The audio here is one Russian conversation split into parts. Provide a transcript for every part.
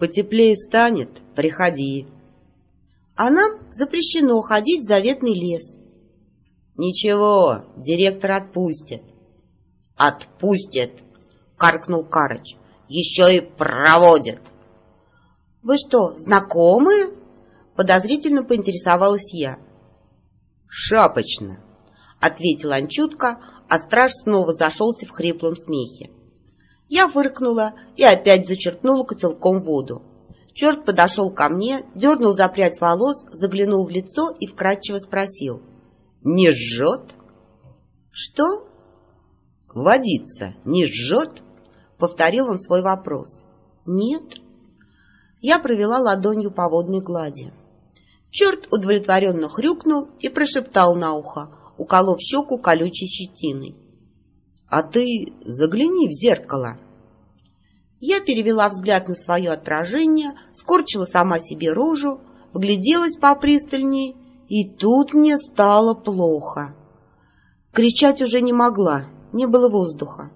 Потеплее станет, приходи. А нам запрещено ходить в заветный лес. Ничего, директор отпустит. Отпустит, каркнул Карыч. Еще и проводит. Вы что, знакомы? Подозрительно поинтересовалась я. Шапочно, ответил Анчутка, а страж снова зашелся в хриплом смехе. Я фыркнула и опять зачерпнула котелком воду. Черт подошел ко мне, дернул за прядь волос, заглянул в лицо и вкратчиво спросил. «Не жжет?» «Что?» «Водиться не жжет?» — повторил он свой вопрос. «Нет». Я провела ладонью по водной глади. Черт удовлетворенно хрюкнул и прошептал на ухо, уколов щеку колючей щетиной. «А ты загляни в зеркало!» Я перевела взгляд на свое отражение, скорчила сама себе рожу, вгляделась попристальнее, и тут мне стало плохо. Кричать уже не могла, не было воздуха.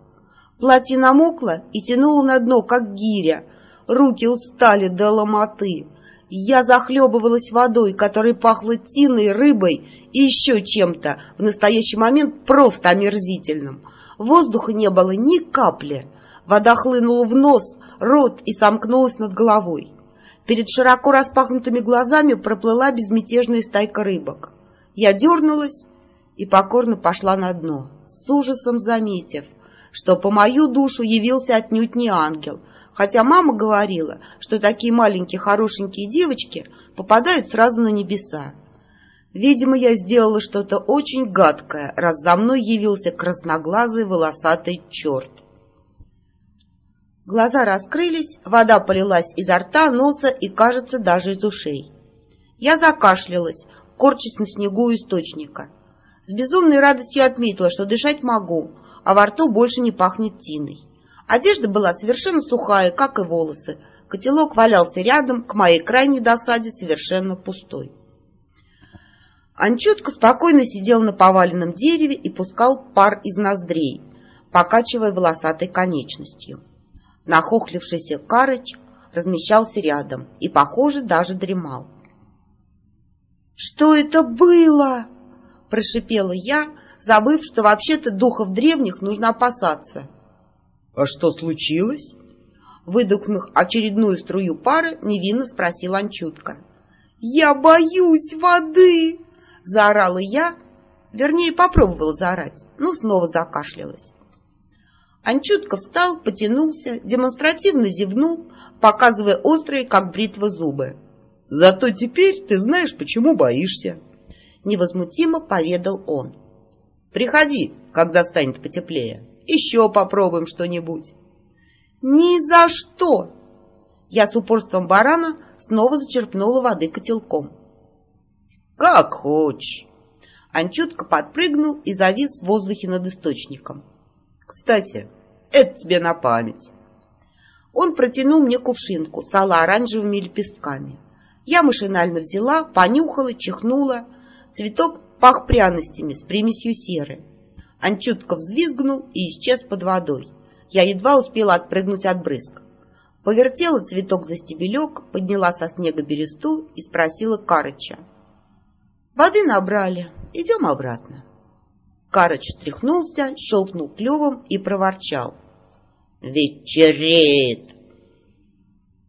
Платье намокло и тянуло на дно, как гиря, руки устали до ломоты. Я захлебывалась водой, которой пахло тиной, рыбой и еще чем-то, в настоящий момент просто омерзительным. Воздуха не было ни капли. Вода хлынула в нос, рот и сомкнулась над головой. Перед широко распахнутыми глазами проплыла безмятежная стайка рыбок. Я дернулась и покорно пошла на дно, с ужасом заметив, что по мою душу явился отнюдь не ангел, хотя мама говорила, что такие маленькие хорошенькие девочки попадают сразу на небеса. Видимо, я сделала что-то очень гадкое, раз за мной явился красноглазый волосатый черт. Глаза раскрылись, вода полилась изо рта, носа и, кажется, даже из ушей. Я закашлялась, корчась на снегу источника. С безумной радостью отметила, что дышать могу, а во рту больше не пахнет тиной. Одежда была совершенно сухая, как и волосы. Котелок валялся рядом, к моей крайней досаде совершенно пустой. Анчутка спокойно сидел на поваленном дереве и пускал пар из ноздрей, покачивая волосатой конечностью. Нахохлившийся Карыч размещался рядом и, похоже, даже дремал. «Что это было?» — прошипела я, забыв, что вообще-то духов древних нужно опасаться. «А что случилось?» Выдохнув очередную струю пары, невинно спросил Анчутка. «Я боюсь воды!» — заорала я, вернее, попробовала заорать, но снова закашлялась. Анчутка встал, потянулся, демонстративно зевнул, показывая острые, как бритва, зубы. «Зато теперь ты знаешь, почему боишься», — невозмутимо поведал он. «Приходи, когда станет потеплее. Еще попробуем что-нибудь». «Ни за что!» Я с упорством барана снова зачерпнула воды котелком. «Как хочешь!» Анчутка подпрыгнул и завис в воздухе над источником. Кстати, это тебе на память. Он протянул мне кувшинку с оранжевыми лепестками. Я машинально взяла, понюхала, чихнула. Цветок пах пряностями с примесью серы. Анчутка взвизгнул и исчез под водой. Я едва успела отпрыгнуть от брызг. Повертела цветок за стебелек, подняла со снега бересту и спросила Карыча. «Воды набрали, идем обратно». Карыч встряхнулся, щелкнул клювом и проворчал. «Вечереет!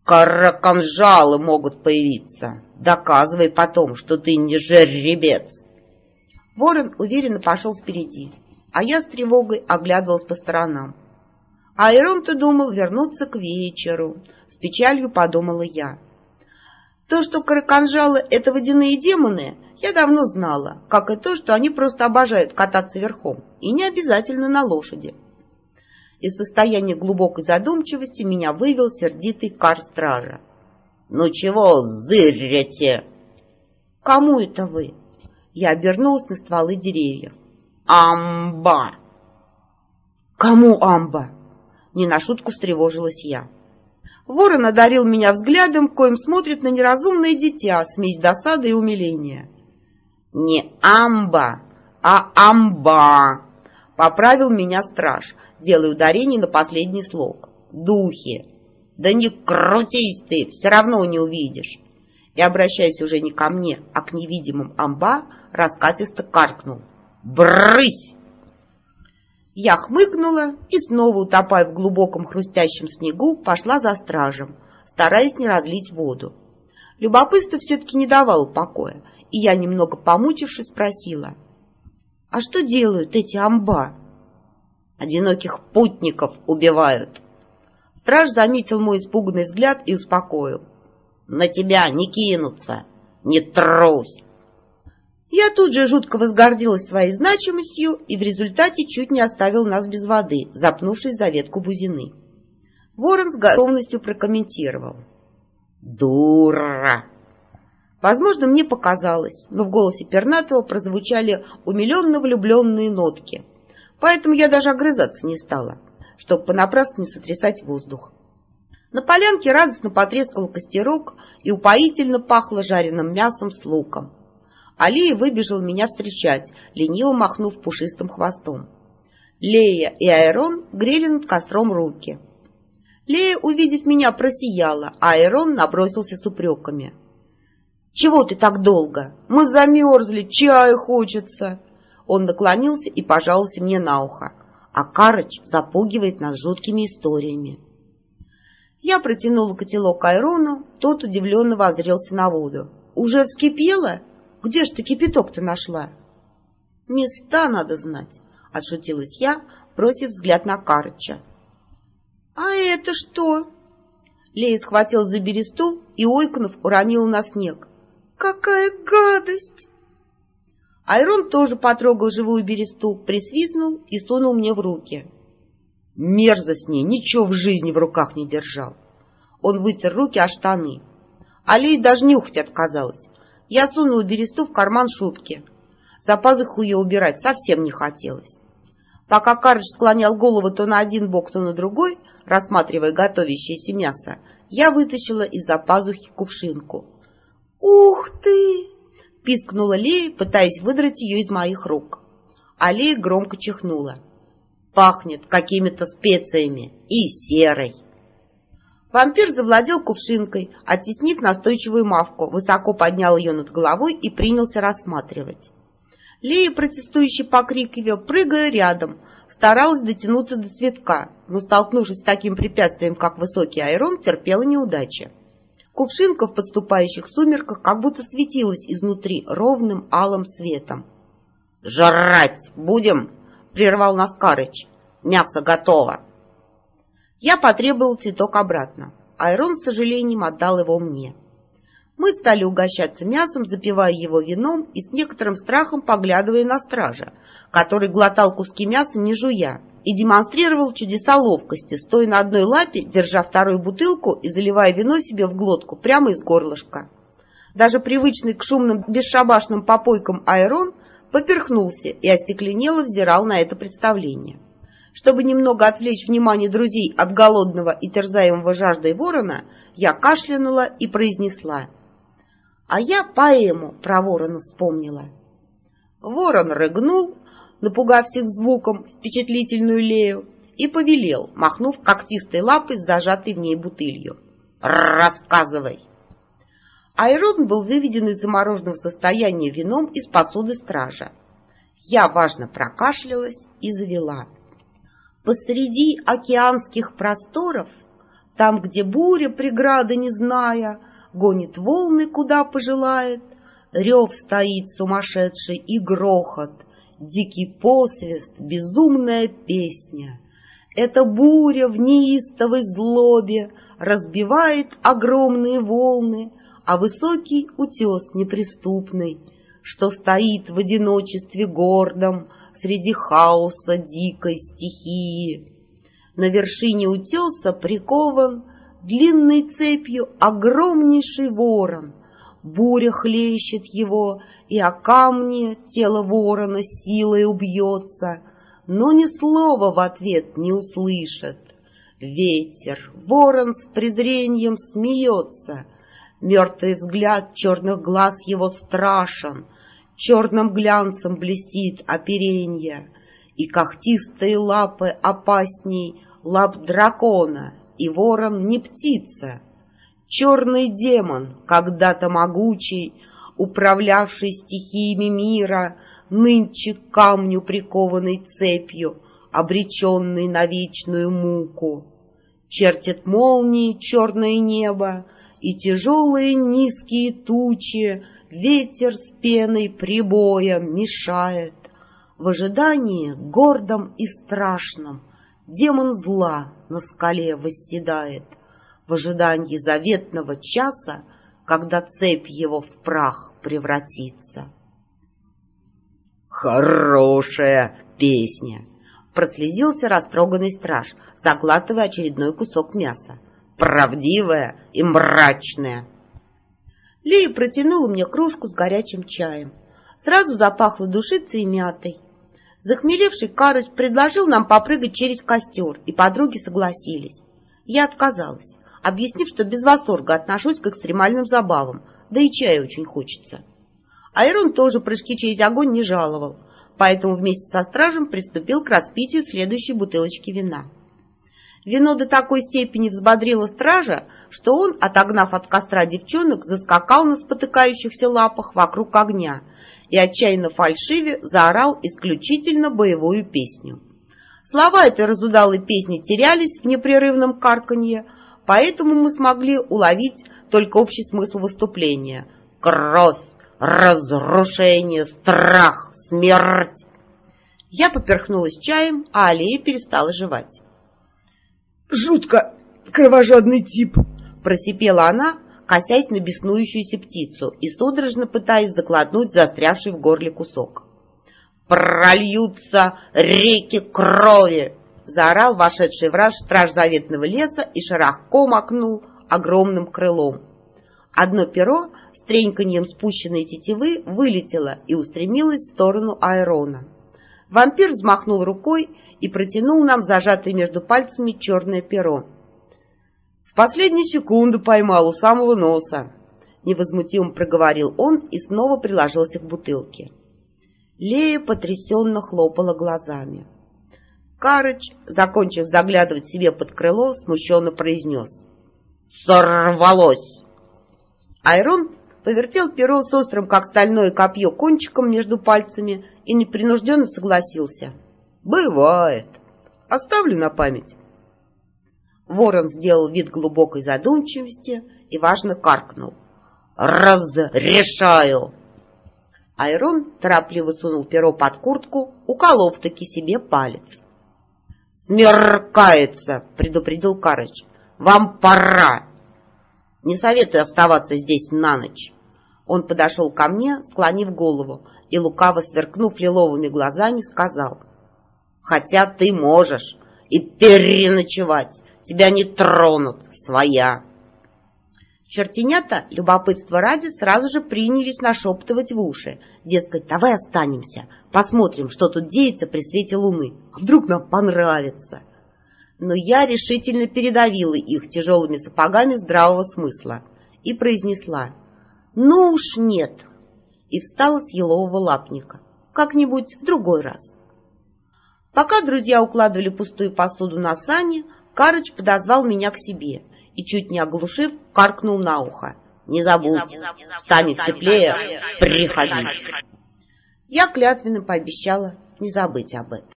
Караканжалы могут появиться. Доказывай потом, что ты не жеребец!» Ворон уверенно пошел впереди, а я с тревогой оглядывалась по сторонам. Айрон-то думал вернуться к вечеру, с печалью подумала я. То, что караканжалы — это водяные демоны, я давно знала, как и то, что они просто обожают кататься верхом, и не обязательно на лошади. Из состояния глубокой задумчивости меня вывел сердитый кар-стража. «Ну чего зырите?» «Кому это вы?» Я обернулась на стволы деревьев. «Амба!» «Кому амба?» Не на шутку встревожилась я. Ворон одарил меня взглядом, коим смотрит на неразумное дитя, смесь досады и умиления. «Не амба, а амба!» — поправил меня страж, делая ударение на последний слог. «Духи!» Да не крутись ты, все равно не увидишь. И, обращаясь уже не ко мне, а к невидимым амба, раскатисто каркнул. «Брысь!» Я хмыкнула и, снова утопая в глубоком хрустящем снегу, пошла за стражем, стараясь не разлить воду. Любопытство все-таки не давало покоя, и я, немного помучившись, спросила. «А что делают эти амба?» «Одиноких путников убивают». Страж заметил мой испуганный взгляд и успокоил. «На тебя не кинутся, не трусь!» Я тут же жутко возгордилась своей значимостью и в результате чуть не оставил нас без воды, запнувшись за ветку бузины. Ворон с готовностью прокомментировал. «Дура!» Возможно, мне показалось, но в голосе Пернатого прозвучали умиленно влюбленные нотки. Поэтому я даже огрызаться не стала, чтобы понапрасну не сотрясать воздух. На полянке радостно потрескал костерок и упоительно пахло жареным мясом с луком. Алия выбежал меня встречать, лениво махнув пушистым хвостом. Лея и Айрон грели над костром руки. Лея, увидев меня, просияла, а Айрон набросился с упреками. «Чего ты так долго? Мы замерзли, чаю хочется!» Он наклонился и пожаловался мне на ухо. А Карыч запугивает нас жуткими историями. Я протянула котелок Айрону, тот удивленно возрелся на воду. «Уже вскипело?» Где ж ты кипяток-то нашла? Места надо знать, отшутилась я, бросив взгляд на Карыча. А это что? Лея схватил за бересту и, ойкнув, уронил на снег. Какая гадость! Айрон тоже потрогал живую бересту, присвистнул и сунул мне в руки. Мерзость ней, ничего в жизни в руках не держал. Он вытер руки о штаны. Алей даже нюхать отказалась. Я сунула бересту в карман шубки. За пазуху ее убирать совсем не хотелось. Пока Карыч склонял голову то на один бок, то на другой, рассматривая готовящееся мясо, я вытащила из-за пазухи кувшинку. «Ух ты!» — пискнула Лея, пытаясь выдрать ее из моих рук. А Лея громко чихнула. «Пахнет какими-то специями и серой!» Вампир завладел кувшинкой, оттеснив настойчивую мавку, высоко поднял ее над головой и принялся рассматривать. Лея, протестующий покрикивая, прыгая рядом, старалась дотянуться до цветка, но, столкнувшись с таким препятствием, как высокий айрон, терпела неудачи. Кувшинка в подступающих сумерках как будто светилась изнутри ровным алым светом. «Жрать будем!» — прервал нас Карыч. «Мясо готово!» Я потребовал цветок обратно. Айрон с сожалением отдал его мне. Мы стали угощаться мясом, запивая его вином и с некоторым страхом поглядывая на стража, который глотал куски мяса не жуя и демонстрировал чудеса ловкости, стоя на одной лапе, держа вторую бутылку и заливая вино себе в глотку прямо из горлышка. Даже привычный к шумным бесшабашным попойкам Айрон поперхнулся и остекленело взирал на это представление. Чтобы немного отвлечь внимание друзей от голодного и терзаемого жаждой ворона, я кашлянула и произнесла. А я поэму про ворона вспомнила. Ворон рыгнул, напугав всех звуком впечатлительную Лею, и повелел, махнув когтистой лапой с зажатой в ней бутылью. «Рассказывай!» Айрон был выведен из замороженного состояния вином из посуды стража. Я важно прокашлялась и завела. Посреди океанских просторов, там, где буря, преграды не зная, гонит волны, куда пожелает, рев стоит сумасшедший и грохот, дикий посвист, безумная песня. Эта буря в неистовой злобе разбивает огромные волны, а высокий утес неприступный, что стоит в одиночестве гордом, среди хаоса дикой стихии. На вершине утеса прикован длинной цепью огромнейший ворон. Буря хлещет его, и о камне тело ворона силой убьется, но ни слова в ответ не услышит. Ветер, ворон с презрением смеется, мертвый взгляд черных глаз его страшен, черным глянцем блестит оперенье, и когтистые лапы опасней лап дракона, и ворон не птица. Черный демон, когда-то могучий, управлявший стихиями мира, нынче камню прикованной цепью, обреченный на вечную муку. Чертит молнии черное небо, и тяжелые низкие тучи ветер с пеной прибоя мешает. В ожидании гордом и страшном демон зла на скале восседает. В ожидании заветного часа, когда цепь его в прах превратится. Хорошая песня! Прослезился растроганный страж, заглатывая очередной кусок мяса. Правдивая и мрачная. Лия протянула мне кружку с горячим чаем. Сразу запахло душицей и мятой. Захмелевший Карыч предложил нам попрыгать через костер, и подруги согласились. Я отказалась, объяснив, что без восторга отношусь к экстремальным забавам, да и чая очень хочется. Айрон тоже прыжки через огонь не жаловал, поэтому вместе со стражем приступил к распитию следующей бутылочки вина. Вино до такой степени взбодрило стража, что он, отогнав от костра девчонок, заскакал на спотыкающихся лапах вокруг огня и отчаянно фальшиве заорал исключительно боевую песню. Слова этой разудалой песни терялись в непрерывном карканье, поэтому мы смогли уловить только общий смысл выступления. «Кровь! разрушение, страх, смерть. Я поперхнулась чаем, а Алия перестала жевать. «Жутко кровожадный тип!» Просипела она, косясь на беснующуюся птицу и судорожно пытаясь заглотнуть застрявший в горле кусок. «Прольются реки крови!» Заорал вошедший враж страж заветного леса и широко макнул огромным крылом. Одно перо с треньканьем спущенной тетивы вылетело и устремилось в сторону Айрона. Вампир взмахнул рукой и протянул нам зажатое между пальцами черное перо. «В последнюю секунду поймал у самого носа», — невозмутимо проговорил он и снова приложился к бутылке. Лея потрясенно хлопала глазами. Карыч, закончив заглядывать себе под крыло, смущенно произнес. «Сорвалось!» Айрон повертел перо с острым, как стальное копье, кончиком между пальцами и непринужденно согласился. «Бывает. Оставлю на память». Ворон сделал вид глубокой задумчивости и важно каркнул. «Разрешаю!» Айрон торопливо сунул перо под куртку, уколов таки себе палец. «Смеркается!» — предупредил Карыч. «Вам пора!» Не советую оставаться здесь на ночь. Он подошел ко мне, склонив голову, и, лукаво сверкнув лиловыми глазами, сказал, «Хотя ты можешь и переночевать, тебя не тронут, своя». Чертенята, любопытство ради, сразу же принялись нашептывать в уши. Дескать, давай останемся, посмотрим, что тут деется при свете луны. А вдруг нам понравится но я решительно передавила их тяжелыми сапогами здравого смысла и произнесла «Ну уж нет!» и встала с елового лапника. «Как-нибудь в другой раз». Пока друзья укладывали пустую посуду на сани, Карыч подозвал меня к себе и, чуть не оглушив, каркнул на ухо. «Не забудь, станет теплее, приходи!» Я клятвенно пообещала не забыть об этом.